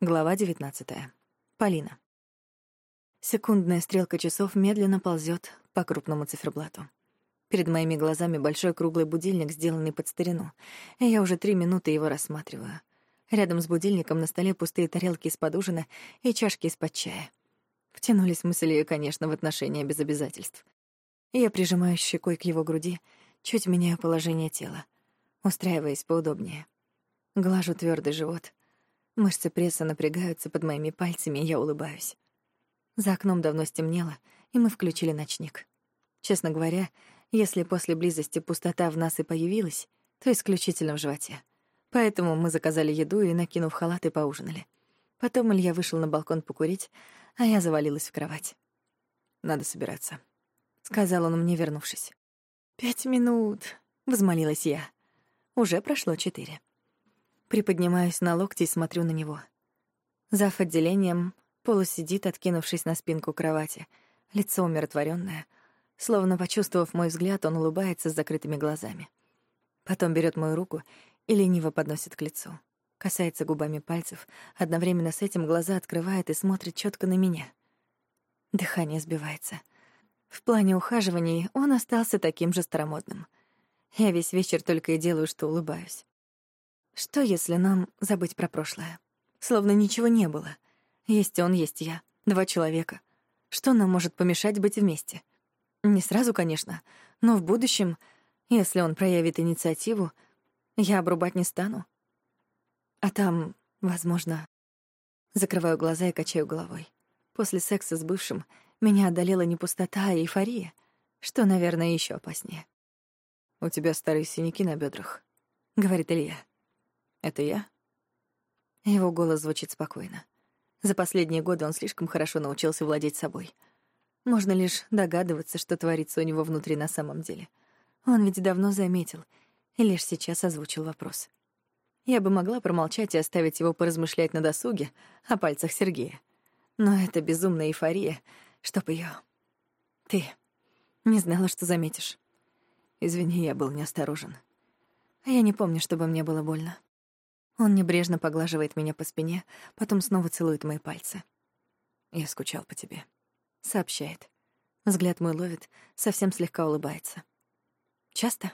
Глава 19. Полина. Секундная стрелка часов медленно ползет по крупному циферблату. Перед моими глазами большой круглый будильник, сделанный под старину, я уже три минуты его рассматриваю. Рядом с будильником на столе пустые тарелки из-под ужина и чашки из-под чая. Втянулись мысли, конечно, в отношения без обязательств. Я прижимаю щекой к его груди, чуть меняю положение тела, устраиваясь поудобнее. Глажу твердый живот — Мышцы пресса напрягаются под моими пальцами, и я улыбаюсь. За окном давно стемнело, и мы включили ночник. Честно говоря, если после близости пустота в нас и появилась, то исключительно в животе. Поэтому мы заказали еду и, накинув халаты, поужинали. Потом Илья вышел на балкон покурить, а я завалилась в кровать. «Надо собираться», — сказал он мне, вернувшись. «Пять минут», — возмолилась я. Уже прошло четыре. Приподнимаюсь на локти и смотрю на него. Зав. отделением полусидит, откинувшись на спинку кровати, лицо умиротворенное. Словно почувствовав мой взгляд, он улыбается с закрытыми глазами. Потом берет мою руку и лениво подносит к лицу. Касается губами пальцев, одновременно с этим глаза открывает и смотрит четко на меня. Дыхание сбивается. В плане ухаживаний он остался таким же старомодным. Я весь вечер только и делаю, что улыбаюсь. Что, если нам забыть про прошлое? Словно ничего не было. Есть он, есть я. Два человека. Что нам может помешать быть вместе? Не сразу, конечно, но в будущем, если он проявит инициативу, я обрубать не стану. А там, возможно... Закрываю глаза и качаю головой. После секса с бывшим меня одолела не пустота, а эйфория, что, наверное, еще опаснее. «У тебя старые синяки на бедрах, говорит Илья. Это я? Его голос звучит спокойно. За последние годы он слишком хорошо научился владеть собой. Можно лишь догадываться, что творится у него внутри на самом деле. Он ведь давно заметил и лишь сейчас озвучил вопрос. Я бы могла промолчать и оставить его поразмышлять на досуге о пальцах Сергея. Но это безумная эйфория, чтоб ее. Ты не знала, что заметишь. Извини, я был неосторожен. А я не помню, чтобы мне было больно. Он небрежно поглаживает меня по спине, потом снова целует мои пальцы. «Я скучал по тебе», — сообщает. Взгляд мой ловит, совсем слегка улыбается. «Часто?»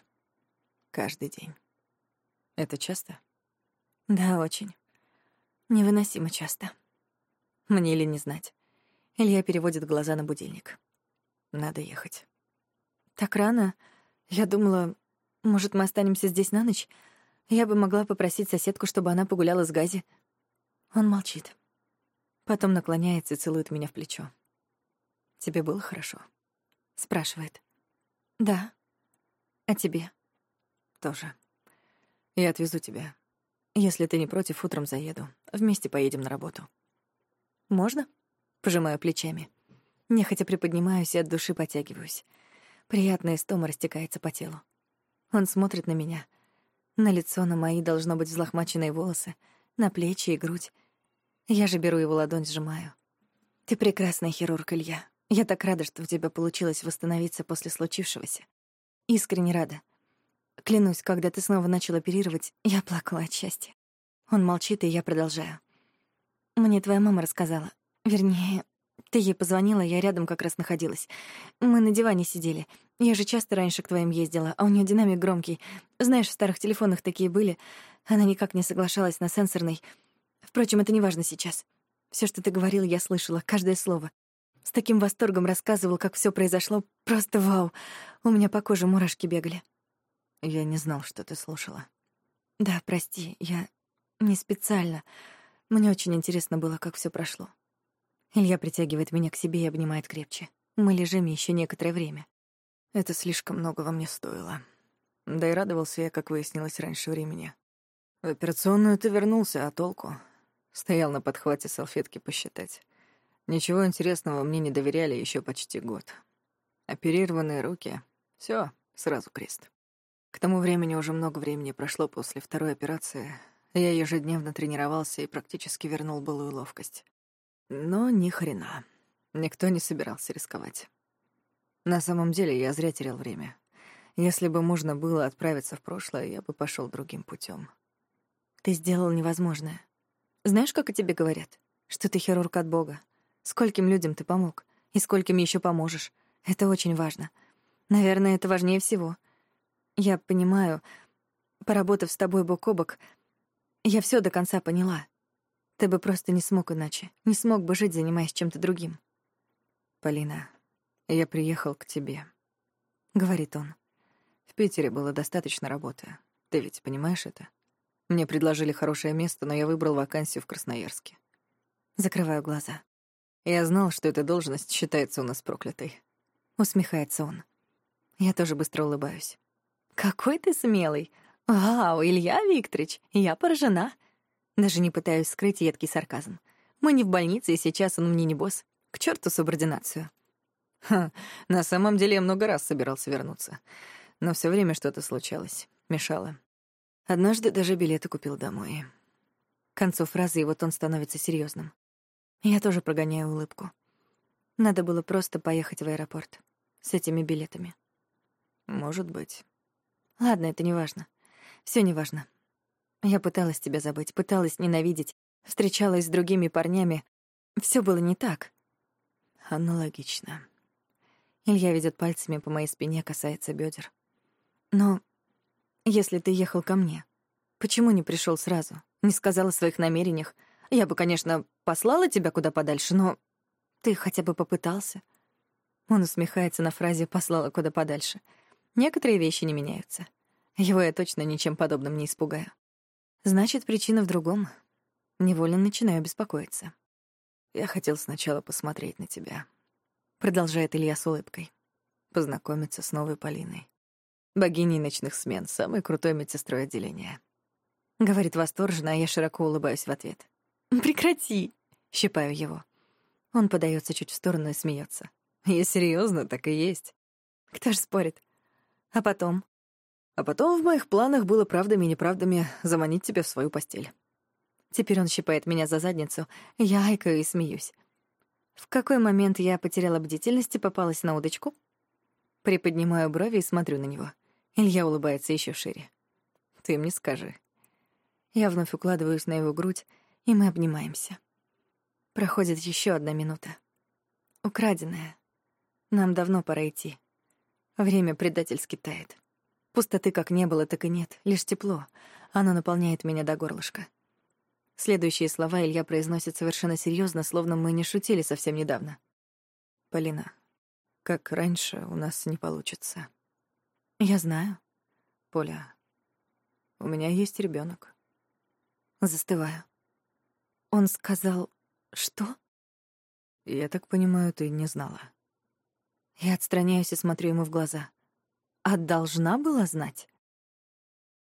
«Каждый день». «Это часто?» «Да, очень. Невыносимо часто. Мне ли не знать?» Илья переводит глаза на будильник. «Надо ехать». «Так рано? Я думала, может, мы останемся здесь на ночь?» Я бы могла попросить соседку, чтобы она погуляла с Гази. Он молчит. Потом наклоняется и целует меня в плечо. «Тебе было хорошо?» — спрашивает. «Да. А тебе?» «Тоже. Я отвезу тебя. Если ты не против, утром заеду. Вместе поедем на работу». «Можно?» — пожимаю плечами. Нехотя приподнимаюсь и от души потягиваюсь. Приятная истома растекается по телу. Он смотрит на меня, на лицо, на мои, должно быть, взлохмаченные волосы, на плечи и грудь. Я же беру его ладонь, сжимаю. «Ты прекрасный хирург, Илья. Я так рада, что у тебя получилось восстановиться после случившегося. Искренне рада. Клянусь, когда ты снова начал оперировать, я плакала от счастья». Он молчит, и я продолжаю. «Мне твоя мама рассказала. Вернее, ты ей позвонила, я рядом как раз находилась. Мы на диване сидели. Я же часто раньше к твоим ездила, а у нее динамик громкий. Знаешь, в старых телефонах такие были. Она никак не соглашалась на сенсорный. Впрочем, это не важно сейчас. Все, что ты говорил, я слышала, каждое слово. С таким восторгом рассказывал, как все произошло. Просто вау. У меня по коже мурашки бегали. Я не знал, что ты слушала. Да, прости, я не специально. Мне очень интересно было, как все прошло. Илья притягивает меня к себе и обнимает крепче. Мы лежим еще некоторое время. Это слишком много во мне стоило. Да и радовался я, как выяснилось, раньше времени. В операционную ты вернулся, а толку? Стоял на подхвате салфетки посчитать. Ничего интересного мне не доверяли еще почти год. Оперированные руки. все, сразу крест. К тому времени уже много времени прошло после второй операции. Я ежедневно тренировался и практически вернул былую ловкость. Но ни хрена. Никто не собирался рисковать. На самом деле я зря терял время. Если бы можно было отправиться в прошлое, я бы пошел другим путем. Ты сделал невозможное. Знаешь, как о тебе говорят? Что ты хирург от Бога. Скольким людям ты помог, и скольким еще поможешь. Это очень важно. Наверное, это важнее всего. Я понимаю, поработав с тобой бок о бок, я все до конца поняла. Ты бы просто не смог иначе. Не смог бы жить, занимаясь чем-то другим. Полина, я приехал к тебе, — говорит он. В Питере было достаточно работы. Ты ведь понимаешь это? Мне предложили хорошее место, но я выбрал вакансию в Красноярске. Закрываю глаза. Я знал, что эта должность считается у нас проклятой. Усмехается он. Я тоже быстро улыбаюсь. Какой ты смелый. Вау, Илья Викторович, я поражена. Даже не пытаюсь скрыть едкий сарказм. Мы не в больнице, и сейчас он мне не босс. К черту субординацию. Ха, на самом деле я много раз собирался вернуться. Но все время что-то случалось. Мешало. Однажды даже билеты купил домой. К концу фразы его тон становится серьезным. Я тоже прогоняю улыбку. Надо было просто поехать в аэропорт с этими билетами. Может быть. Ладно, это не важно. Всё не важно. Я пыталась тебя забыть, пыталась ненавидеть, встречалась с другими парнями. Всё было не так. Аналогично. Илья ведёт пальцами по моей спине, касается бёдер. Но если ты ехал ко мне, почему не пришёл сразу? Не сказал о своих намерениях? Я бы, конечно, послала тебя куда подальше, но ты хотя бы попытался. Он усмехается на фразе «послала куда подальше». Некоторые вещи не меняются. Его я точно ничем подобным не испугаю. Значит, причина в другом. Невольно начинаю беспокоиться. Я хотел сначала посмотреть на тебя. Продолжает Илья с улыбкой. Познакомиться с новой Полиной. Богиней ночных смен, самой крутой медсестрой отделения. Говорит восторженно, а я широко улыбаюсь в ответ. «Прекрати!» — щипаю его. Он подается чуть в сторону и смеется. «Я серьезно, так и есть». «Кто ж спорит?» «А потом?» А потом в моих планах было правдами и неправдами заманить тебя в свою постель. Теперь он щипает меня за задницу, я айкаю и смеюсь. В какой момент я потеряла бдительность и попалась на удочку? Приподнимаю брови и смотрю на него. Илья улыбается еще шире. Ты мне скажи. Я вновь укладываюсь на его грудь, и мы обнимаемся. Проходит еще одна минута. Украденная. Нам давно пора идти. Время предательски тает. Пустоты как не было, так и нет, лишь тепло. Оно наполняет меня до горлышка. Следующие слова Илья произносит совершенно серьезно, словно мы не шутили совсем недавно. «Полина, как раньше у нас не получится». «Я знаю». «Поля, у меня есть ребенок. Застываю. Он сказал... Что? Я так понимаю, ты не знала. Я отстраняюсь и смотрю ему в глаза. А должна была знать?